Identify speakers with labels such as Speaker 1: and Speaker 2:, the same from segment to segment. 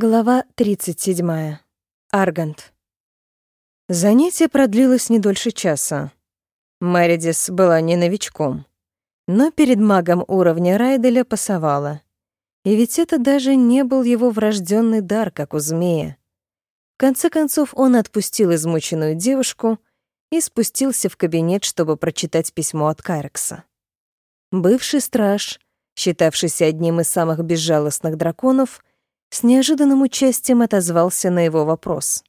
Speaker 1: Глава 37. Аргант. Занятие продлилось не дольше часа. Мэридис была не новичком, но перед магом уровня Райделя пасовала. И ведь это даже не был его врожденный дар, как у змея. В конце концов он отпустил измученную девушку и спустился в кабинет, чтобы прочитать письмо от Кайрекса. Бывший страж, считавшийся одним из самых безжалостных драконов, с неожиданным участием отозвался на его вопрос.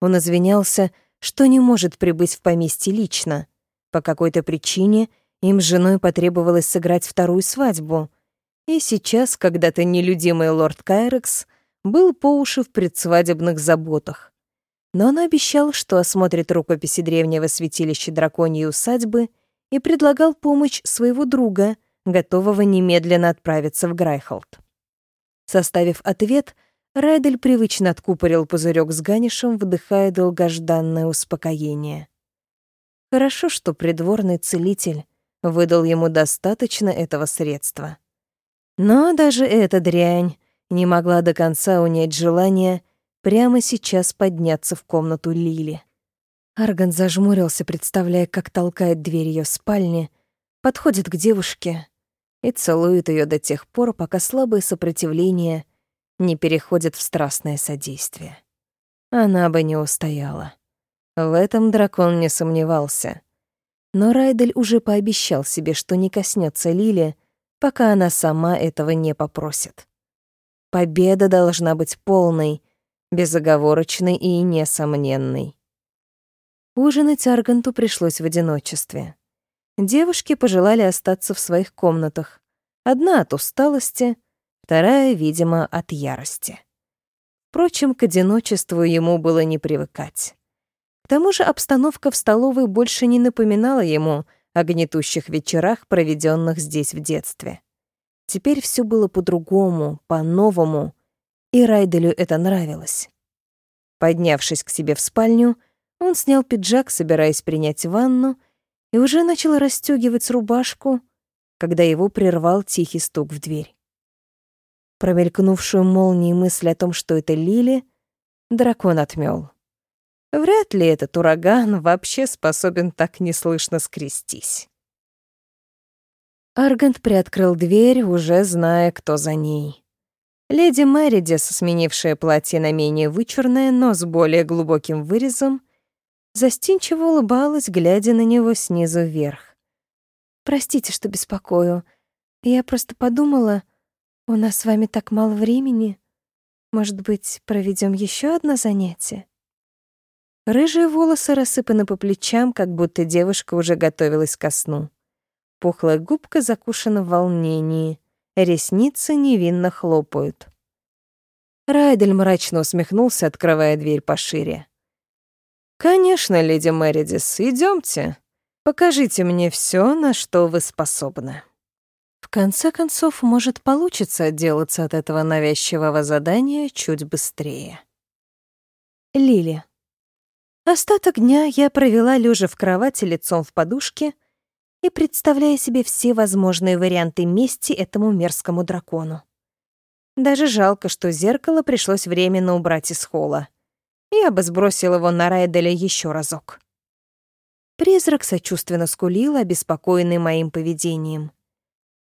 Speaker 1: Он извинялся, что не может прибыть в поместье лично. По какой-то причине им с женой потребовалось сыграть вторую свадьбу. И сейчас, когда-то нелюдимый лорд Кайрекс был по уши в предсвадебных заботах. Но он обещал, что осмотрит рукописи древнего святилища драконьей усадьбы и предлагал помощь своего друга, готового немедленно отправиться в Грайхолд. Составив ответ, Райдель привычно откупорил пузырек с ганишем, вдыхая долгожданное успокоение. Хорошо, что придворный целитель выдал ему достаточно этого средства. Но даже эта дрянь не могла до конца унять желание прямо сейчас подняться в комнату Лили. Арган зажмурился, представляя, как толкает дверь ее спальни, подходит к девушке и целует ее до тех пор, пока слабое сопротивление не переходит в страстное содействие. Она бы не устояла. В этом дракон не сомневался. Но Райдель уже пообещал себе, что не коснется Лили, пока она сама этого не попросит. Победа должна быть полной, безоговорочной и несомненной. Ужинать Арганту пришлось в одиночестве. Девушки пожелали остаться в своих комнатах. Одна от усталости, вторая, видимо, от ярости. Впрочем, к одиночеству ему было не привыкать. К тому же обстановка в столовой больше не напоминала ему о гнетущих вечерах, проведенных здесь в детстве. Теперь все было по-другому, по-новому, и Райделю это нравилось. Поднявшись к себе в спальню, он снял пиджак, собираясь принять ванну, и уже начал расстёгивать рубашку, когда его прервал тихий стук в дверь. Промелькнувшую молнией мысль о том, что это Лили, дракон отмёл. Вряд ли этот ураган вообще способен так неслышно скрестись. Аргант приоткрыл дверь, уже зная, кто за ней. Леди Мэридис, сменившая платье на менее вычурное, но с более глубоким вырезом, застенчиво улыбалась, глядя на него снизу вверх. «Простите, что беспокою. Я просто подумала, у нас с вами так мало времени. Может быть, проведем еще одно занятие?» Рыжие волосы рассыпаны по плечам, как будто девушка уже готовилась ко сну. Пухлая губка закушена в волнении, ресницы невинно хлопают. Райдель мрачно усмехнулся, открывая дверь пошире. «Конечно, леди Мэридис, идемте. Покажите мне все, на что вы способны». В конце концов, может, получится отделаться от этого навязчивого задания чуть быстрее. Лили. Остаток дня я провела лежа в кровати лицом в подушке и представляя себе все возможные варианты мести этому мерзкому дракону. Даже жалко, что зеркало пришлось временно убрать из холла я бы сбросил его на Райделя еще разок. Призрак сочувственно скулил, обеспокоенный моим поведением.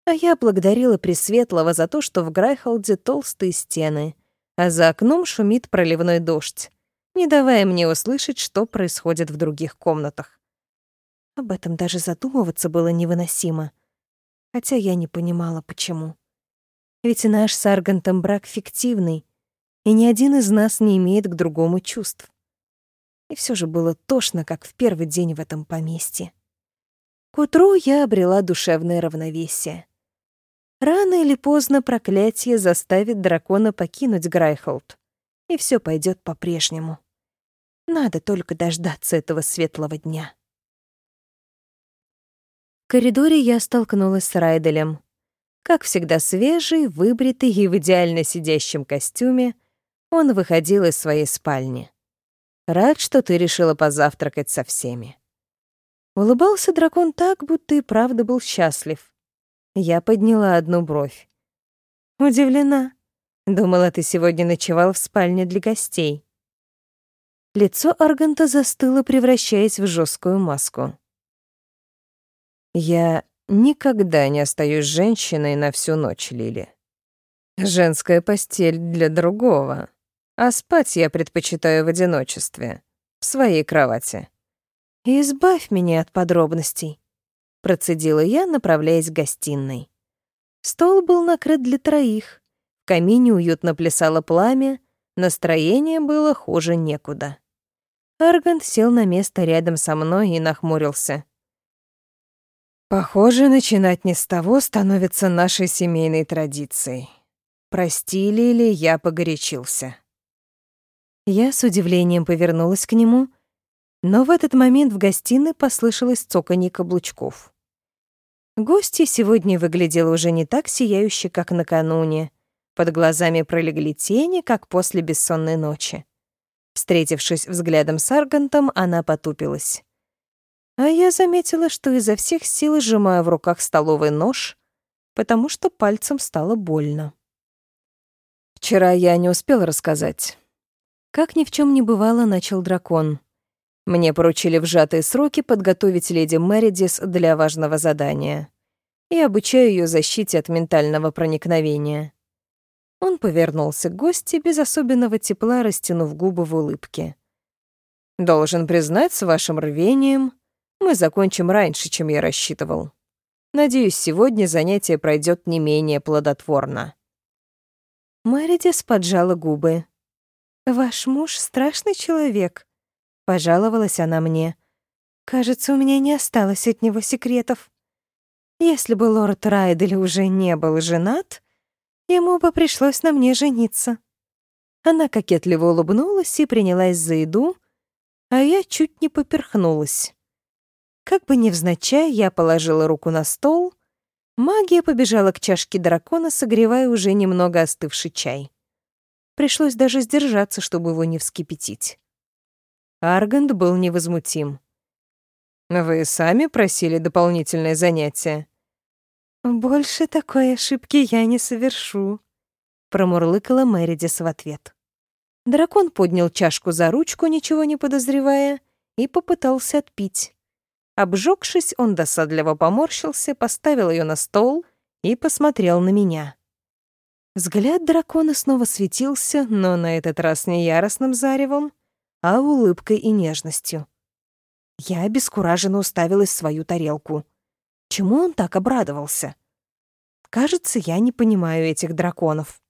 Speaker 1: А я благодарила Пресветлого за то, что в Грайхолде толстые стены, а за окном шумит проливной дождь, не давая мне услышать, что происходит в других комнатах. Об этом даже задумываться было невыносимо, хотя я не понимала, почему. Ведь наш с Аргантом брак фиктивный, и ни один из нас не имеет к другому чувств. И все же было тошно, как в первый день в этом поместье. К утру я обрела душевное равновесие. Рано или поздно проклятие заставит дракона покинуть Грайхолд, и все пойдет по-прежнему. Надо только дождаться этого светлого дня. В коридоре я столкнулась с Райделем. Как всегда свежий, выбритый и в идеально сидящем костюме, он выходил из своей спальни. «Рад, что ты решила позавтракать со всеми». Улыбался дракон так, будто и правда был счастлив. Я подняла одну бровь. Удивлена. Думала, ты сегодня ночевал в спальне для гостей. Лицо Арганта застыло, превращаясь в жесткую маску. Я никогда не остаюсь женщиной на всю ночь, Лили. Женская постель для другого, а спать я предпочитаю в одиночестве, в своей кровати. Избавь меня от подробностей, процедила я, направляясь к гостиной. Стол был накрыт для троих. В камине уютно плясало пламя, настроение было хуже некуда. Аргант сел на место рядом со мной и нахмурился. Похоже, начинать не с того становится нашей семейной традицией. Простили ли я погорячился? Я с удивлением повернулась к нему, но в этот момент в гостиной послышалось цоканье каблучков. Гостья сегодня выглядела уже не так сияюще, как накануне. Под глазами пролегли тени, как после бессонной ночи. Встретившись взглядом с Аргантом, она потупилась. А я заметила, что изо всех сил сжимаю в руках столовый нож, потому что пальцем стало больно. Вчера я не успел рассказать. Как ни в чем не бывало, начал дракон. Мне поручили в сжатые сроки подготовить леди Мэридис для важного задания. И обучаю ее защите от ментального проникновения. Он повернулся к гости без особенного тепла, растянув губы в улыбке. «Должен признать, с вашим рвением мы закончим раньше, чем я рассчитывал. Надеюсь, сегодня занятие пройдет не менее плодотворно». Мэридис поджала губы. «Ваш муж — страшный человек», — пожаловалась она мне. «Кажется, у меня не осталось от него секретов. Если бы лорд Райдель уже не был женат, ему бы пришлось на мне жениться». Она кокетливо улыбнулась и принялась за еду, а я чуть не поперхнулась. Как бы невзначай, я положила руку на стол Магия побежала к чашке дракона, согревая уже немного остывший чай. Пришлось даже сдержаться, чтобы его не вскипятить. Аргант был невозмутим. «Вы сами просили дополнительное занятие?» «Больше такой ошибки я не совершу», — промурлыкала Мэридис в ответ. Дракон поднял чашку за ручку, ничего не подозревая, и попытался отпить. Обжегшись, он досадливо поморщился, поставил ее на стол и посмотрел на меня. Взгляд дракона снова светился, но на этот раз не яростным заревом, а улыбкой и нежностью. Я обескураженно уставилась в свою тарелку. Чему он так обрадовался? Кажется, я не понимаю этих драконов.